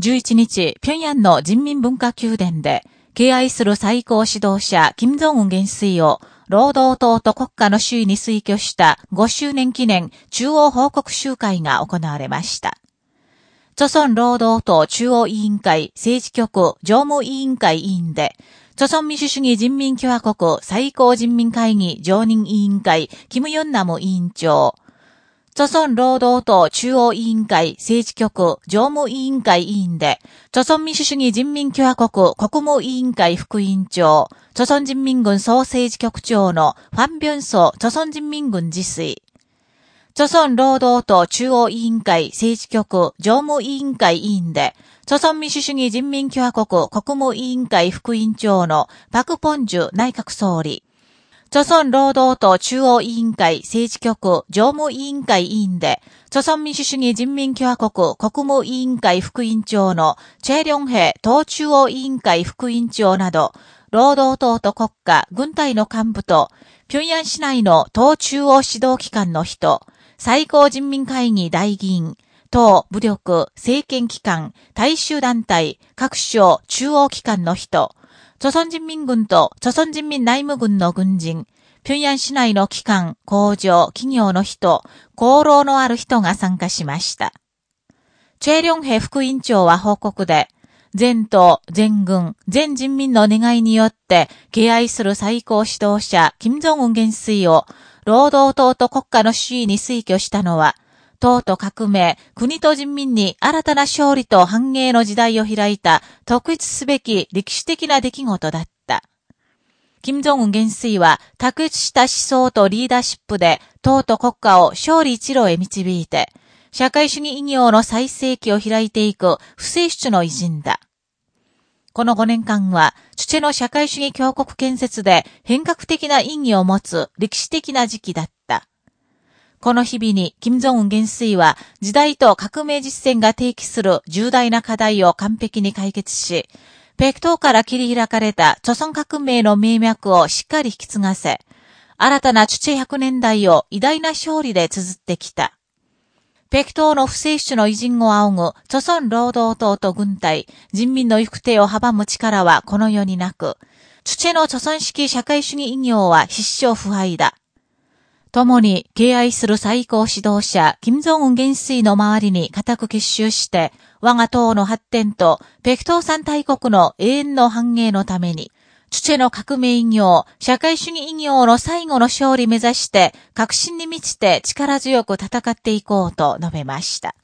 11日、平壌の人民文化宮殿で、敬愛する最高指導者、金正恩元帥を、労働党と国家の首位に推挙した5周年記念中央報告集会が行われました。著村労働党中央委員会政治局常務委員会委員で、著村民主主義人民共和国最高人民会議常任委員会、キム・ヨンナム委員長、著村労働党中央委員会政治局常務委員会委員で、著村民主主義人民共和国国務委員会副委員長、著村人民軍総政治局長のファン・ビョンソ著村人民軍自炊。著村労働党中央委員会政治局常務委員会委員で、著村民主主義人民共和国国務委員会副委員長のパク・ポンジュ内閣総理。著村労働党中央委員会政治局常務委員会委員で、著村民主主義人民共和国国務委員会副委員長のチェリョンヘ党中央委員会副委員長など、労働党と国家、軍隊の幹部と、平壌市内の党中央指導機関の人、最高人民会議大議員、党、武力、政権機関、大衆団体、各省、中央機関の人、朝鮮人民軍と朝鮮人民内務軍の軍人、平壌市内の機関、工場、企業の人、功労のある人が参加しました。チェリョンヘ副委員長は報告で、全党、全軍、全人民の願いによって、敬愛する最高指導者、金正恩元帥を、労働党と国家の首位に推挙したのは、党と革命、国と人民に新たな勝利と繁栄の時代を開いた特筆すべき歴史的な出来事だった。金正恩元帥は卓越した思想とリーダーシップで党と国家を勝利一路へ導いて、社会主義異業の最盛期を開いていく不正出の偉人だ。この5年間は、チュチェの社会主義強国建設で変革的な意義を持つ歴史的な時期だった。この日々に、金正恩元帥は、時代と革命実践が提起する重大な課題を完璧に解決し、北東から切り開かれた著孫革命の名脈をしっかり引き継がせ、新たなチュチェ100年代を偉大な勝利で綴ってきた。北東の不正主の偉人を仰ぐ、著孫労働党と軍隊、人民の行く手を阻む力はこの世になく、チュチェの著孫式社会主義異業は必勝不敗だ。共に敬愛する最高指導者、金正恩元帥の周りに固く結集して、我が党の発展と、北東三大国の永遠の繁栄のために、チュチェの革命異業、社会主義異業の最後の勝利目指して、革新に満ちて力強く戦っていこうと述べました。